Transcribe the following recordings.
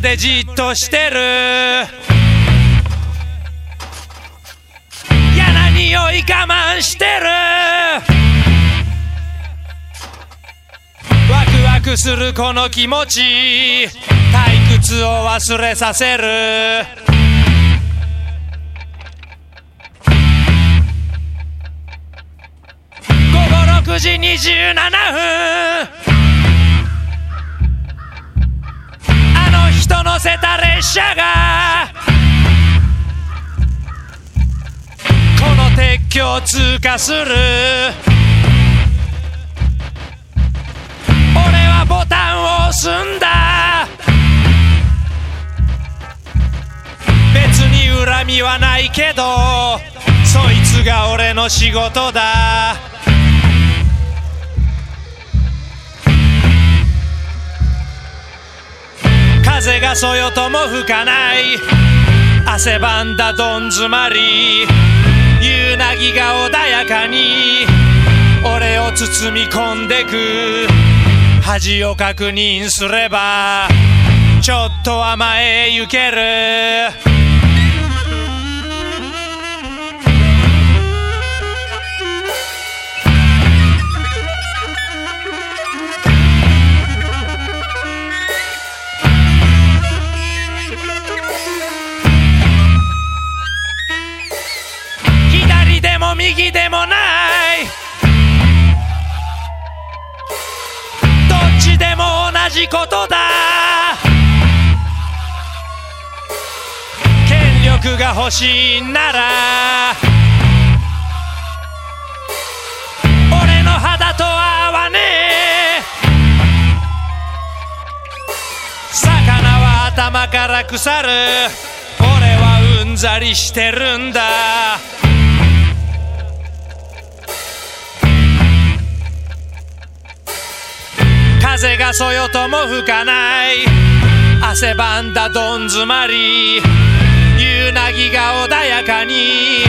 でじっとしてる。嫌な匂い我慢してる。ワクワクするこの気持ち。退屈を忘れさせる。午後6時27分。せた列車がこの鉄橋通過する。俺はボタンを押すんだ。別に恨みはないけどそいつが俺の仕事だ。風がそよとも吹かない。汗ばんだどん詰まり。夕凪が穏やかに。俺を包み込んでく。恥を確認すればちょっと甘えゆける。右でもない。どっちでも同じことだ。権力が欲しいなら俺の肌と合わねえ。魚は頭から腐る。俺はうんざりしてるんだ。風がそよとも吹かない。汗ばんだどん詰まり。夕凪が穏やかに。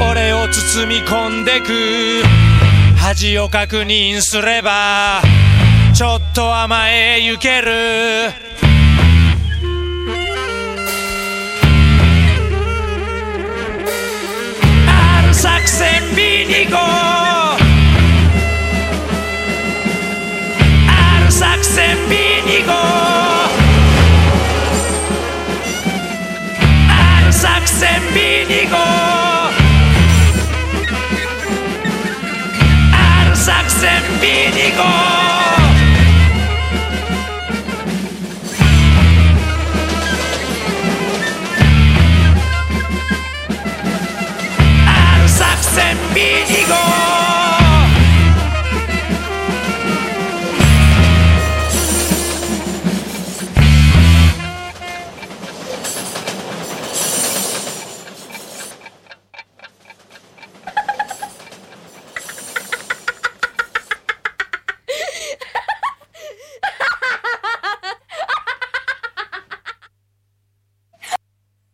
俺を包み込んでく。恥を確認すればちょっと甘えゆける。ある作戦 B2 号あ作戦 B2 号ある作戦 B2 号。